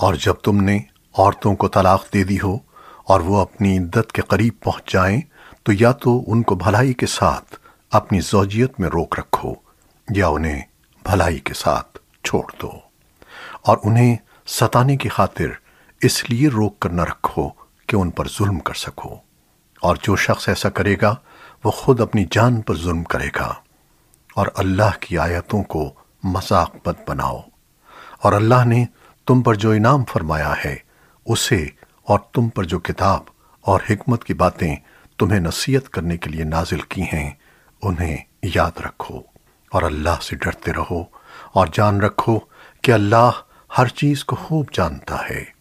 اور جب تم نے عورتوں کو طلاق دے دی ہو اور وہ اپنی عدت کے قریب پہنچ جائیں، تو یا تو ان کو بھلائی کے ساتھ اپنی زوجیت میں روک رکھو، یا انہیں بھلائی کے ساتھ چھوڑ دو۔ اور انہیں ستانے کی خاطر اس لیے روک کر نہ رکھو کہ ان پر ظلم کر سکو۔ اور جو شخص ایسا کرے گا، وہ خود اپنی جان پر ظلم کرے گا۔ اور اللہ کی آیتوں کو مذاق مت بناؤ۔ اور اللہ نے تم پر جو انعام فرمایا ہے، اسے اور تم پر جو کتاب اور حکمت کی باتیں تمہیں نصیحت کرنے کے لیے نازل کی ہیں، انہیں یاد رکھو اور اللہ سے ڈرتے رہو اور جان رکھو کہ اللہ ہر چیز کو خوب جانتا ہے۔